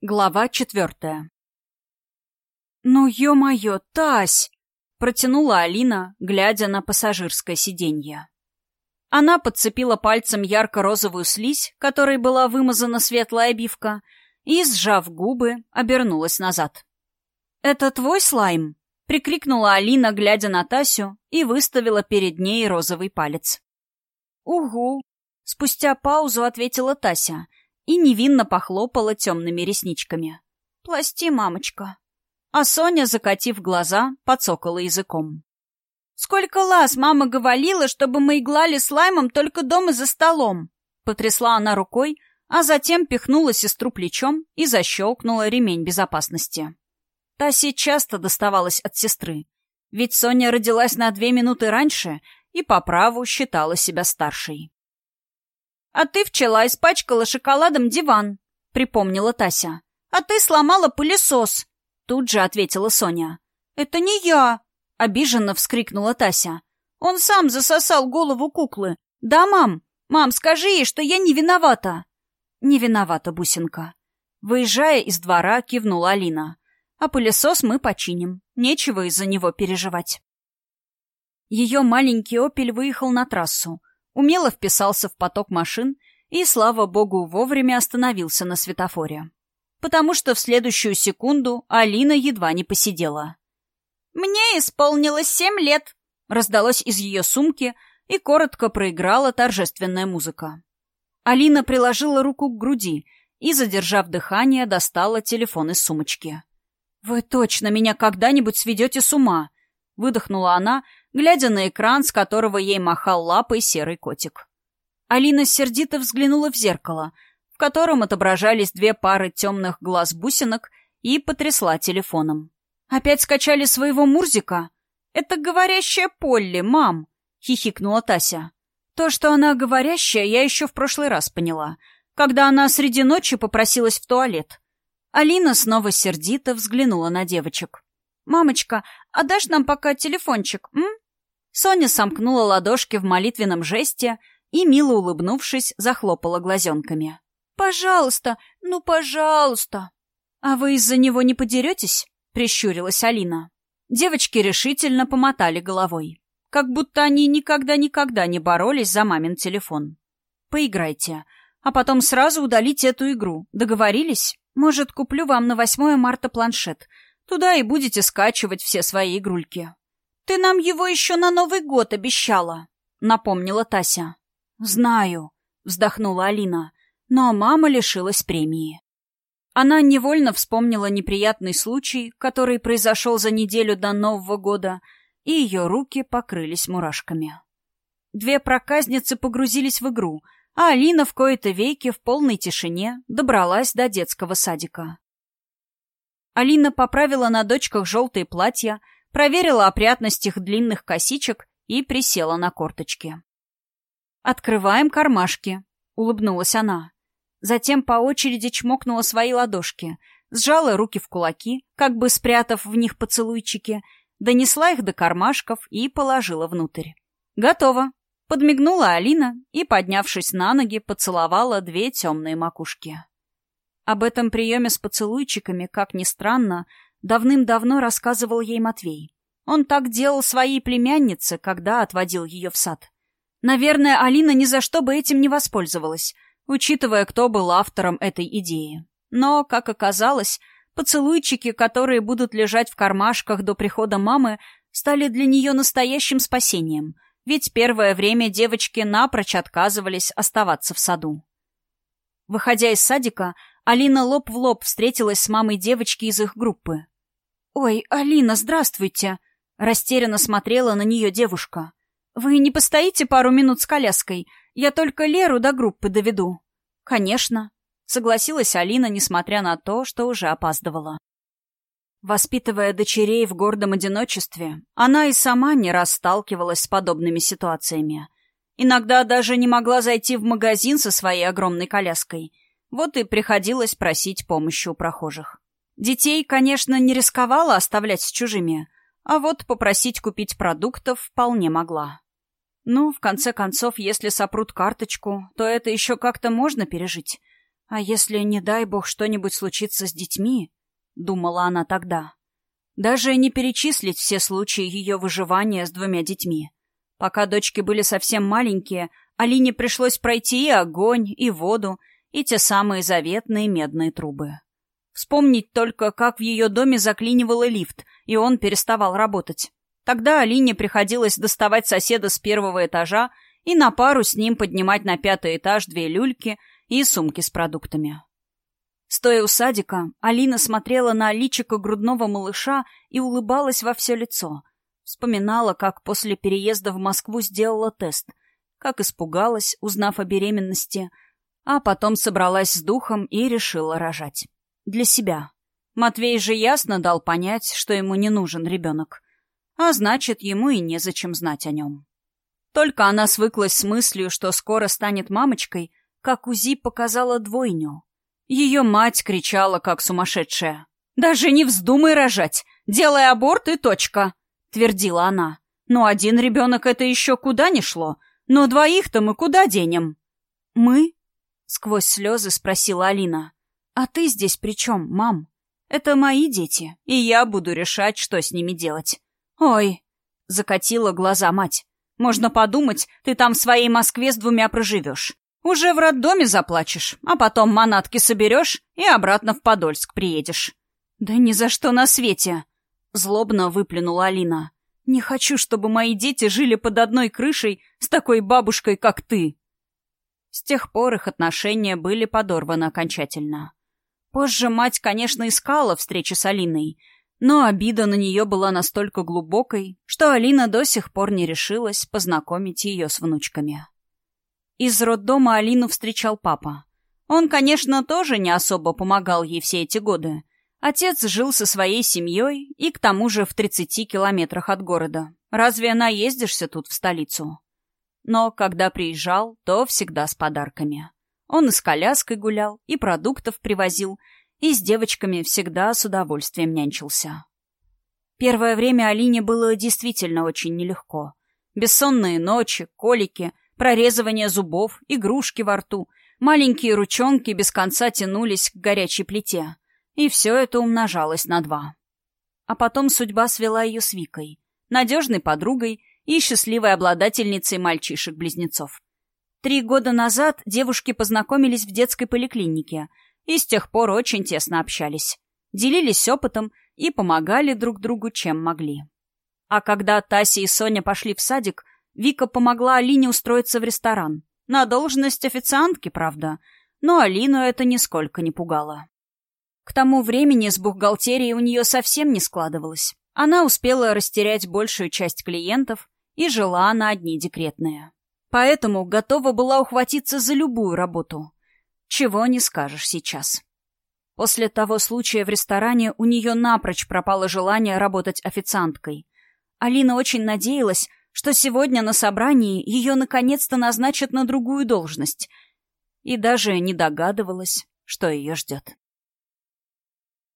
Глава четвертая. «Ну, ё-моё, Тась!» — протянула Алина, глядя на пассажирское сиденье. Она подцепила пальцем ярко-розовую слизь, которой была вымазана светлая обивка, и, сжав губы, обернулась назад. «Это твой слайм?» — прикрикнула Алина, глядя на Тасю, и выставила перед ней розовый палец. «Угу!» — спустя паузу ответила Тася — и невинно похлопала темными ресничками. «Пласти, мамочка». А Соня, закатив глаза, подсокала языком. «Сколько лаз мама говорила, чтобы мы иглали слаймом только дома за столом!» Потрясла она рукой, а затем пихнула сестру плечом и защелкнула ремень безопасности. Тасе часто доставалась от сестры, ведь Соня родилась на две минуты раньше и по праву считала себя старшей. «А ты вчера испачкала шоколадом диван», — припомнила Тася. «А ты сломала пылесос», — тут же ответила Соня. «Это не я», — обиженно вскрикнула Тася. «Он сам засосал голову куклы. Да, мам? Мам, скажи ей, что я не виновата». «Не виновата, бусинка». Выезжая из двора, кивнула Алина. «А пылесос мы починим. Нечего из-за него переживать». Ее маленький «Опель» выехал на трассу умело вписался в поток машин и, слава богу, вовремя остановился на светофоре. Потому что в следующую секунду Алина едва не посидела. «Мне исполнилось семь лет», — раздалось из ее сумки, и коротко проиграла торжественная музыка. Алина приложила руку к груди и, задержав дыхание, достала телефон из сумочки. «Вы точно меня когда-нибудь сведете с ума!» — выдохнула она, глядя на экран, с которого ей махал лапой серый котик. Алина сердито взглянула в зеркало, в котором отображались две пары темных глаз-бусинок, и потрясла телефоном. «Опять скачали своего Мурзика?» «Это говорящая Полли, мам!» — хихикнула Тася. То, что она говорящая, я еще в прошлый раз поняла, когда она среди ночи попросилась в туалет. Алина снова сердито взглянула на девочек. «Мамочка, а дашь нам пока телефончик, м?» Соня сомкнула ладошки в молитвенном жесте и, мило улыбнувшись, захлопала глазенками. «Пожалуйста, ну, пожалуйста!» «А вы из-за него не подеретесь?» — прищурилась Алина. Девочки решительно помотали головой. Как будто они никогда-никогда не боролись за мамин телефон. «Поиграйте, а потом сразу удалите эту игру. Договорились? Может, куплю вам на 8 марта планшет. Туда и будете скачивать все свои игрульки. «Ты нам его еще на Новый год обещала», — напомнила Тася. «Знаю», — вздохнула Алина, но мама лишилась премии. Она невольно вспомнила неприятный случай, который произошел за неделю до Нового года, и ее руки покрылись мурашками. Две проказницы погрузились в игру, а Алина в кои-то веки в полной тишине добралась до детского садика. Алина поправила на дочках желтые платья, проверила опрятность их длинных косичек и присела на корточки. «Открываем кармашки», — улыбнулась она. Затем по очереди чмокнула свои ладошки, сжала руки в кулаки, как бы спрятав в них поцелуйчики, донесла их до кармашков и положила внутрь. «Готово», — подмигнула Алина и, поднявшись на ноги, поцеловала две темные макушки. Об этом приеме с поцелуйчиками, как ни странно, давным-давно рассказывал ей Матвей. Он так делал своей племяннице, когда отводил ее в сад. Наверное, Алина ни за что бы этим не воспользовалась, учитывая, кто был автором этой идеи. Но, как оказалось, поцелуйчики, которые будут лежать в кармашках до прихода мамы, стали для нее настоящим спасением, ведь первое время девочки напрочь отказывались оставаться в саду. Выходя из садика, Алина лоб в лоб встретилась с мамой девочки из их группы. «Ой, Алина, здравствуйте!» Растерянно смотрела на нее девушка. «Вы не постоите пару минут с коляской? Я только Леру до группы доведу». «Конечно», — согласилась Алина, несмотря на то, что уже опаздывала. Воспитывая дочерей в гордом одиночестве, она и сама не раз сталкивалась с подобными ситуациями. Иногда даже не могла зайти в магазин со своей огромной коляской — вот и приходилось просить помощи у прохожих. Детей, конечно, не рисковала оставлять с чужими, а вот попросить купить продуктов вполне могла. Ну, в конце концов, если сопрут карточку, то это еще как-то можно пережить. А если, не дай бог, что-нибудь случится с детьми, думала она тогда, даже не перечислить все случаи ее выживания с двумя детьми. Пока дочки были совсем маленькие, Алине пришлось пройти и огонь, и воду, и те самые заветные медные трубы. Вспомнить только, как в ее доме заклинивало лифт, и он переставал работать. Тогда Алине приходилось доставать соседа с первого этажа и на пару с ним поднимать на пятый этаж две люльки и сумки с продуктами. Стоя у садика, Алина смотрела на личико грудного малыша и улыбалась во все лицо. Вспоминала, как после переезда в Москву сделала тест, как испугалась, узнав о беременности, а потом собралась с духом и решила рожать. Для себя. Матвей же ясно дал понять, что ему не нужен ребенок. А значит, ему и незачем знать о нем. Только она свыклась с мыслью, что скоро станет мамочкой, как УЗИ показала двойню. Ее мать кричала, как сумасшедшая. «Даже не вздумай рожать! Делай аборт и точка!» — твердила она. «Но один ребенок это еще куда не шло. Но двоих-то мы куда денем?» «Мы?» — сквозь слезы спросила Алина. «А ты здесь при чем, мам? Это мои дети, и я буду решать, что с ними делать». «Ой!» — закатила глаза мать. «Можно подумать, ты там в своей Москве с двумя проживешь. Уже в роддоме заплачешь, а потом манатки соберешь и обратно в Подольск приедешь. Да ни за что на свете! Злобно выплюнула Алина. Не хочу, чтобы мои дети жили под одной крышей с такой бабушкой, как ты. С тех пор их отношения были подорваны окончательно. Позже мать, конечно, искала встречи с Алиной, но обида на нее была настолько глубокой, что Алина до сих пор не решилась познакомить ее с внучками. Из роддома Алину встречал папа. Он, конечно, тоже не особо помогал ей все эти годы. Отец жил со своей семьей и, к тому же, в 30 километрах от города. Разве наездишься тут в столицу? Но когда приезжал, то всегда с подарками. Он и с коляской гулял, и продуктов привозил, и с девочками всегда с удовольствием нянчился. Первое время Алине было действительно очень нелегко. Бессонные ночи, колики — прорезывание зубов, игрушки во рту, маленькие ручонки без конца тянулись к горячей плите. И все это умножалось на два. А потом судьба свела ее с Викой, надежной подругой и счастливой обладательницей мальчишек-близнецов. Три года назад девушки познакомились в детской поликлинике и с тех пор очень тесно общались, делились опытом и помогали друг другу, чем могли. А когда Тася и Соня пошли в садик, Вика помогла Алине устроиться в ресторан. На должность официантки, правда, но Алину это нисколько не пугало. К тому времени с бухгалтерией у нее совсем не складывалось. Она успела растерять большую часть клиентов и жила на одни декретные. Поэтому готова была ухватиться за любую работу. Чего не скажешь сейчас. После того случая в ресторане у нее напрочь пропало желание работать официанткой. Алина очень надеялась, что сегодня на собрании ее наконец-то назначат на другую должность, и даже не догадывалась, что ее ждет.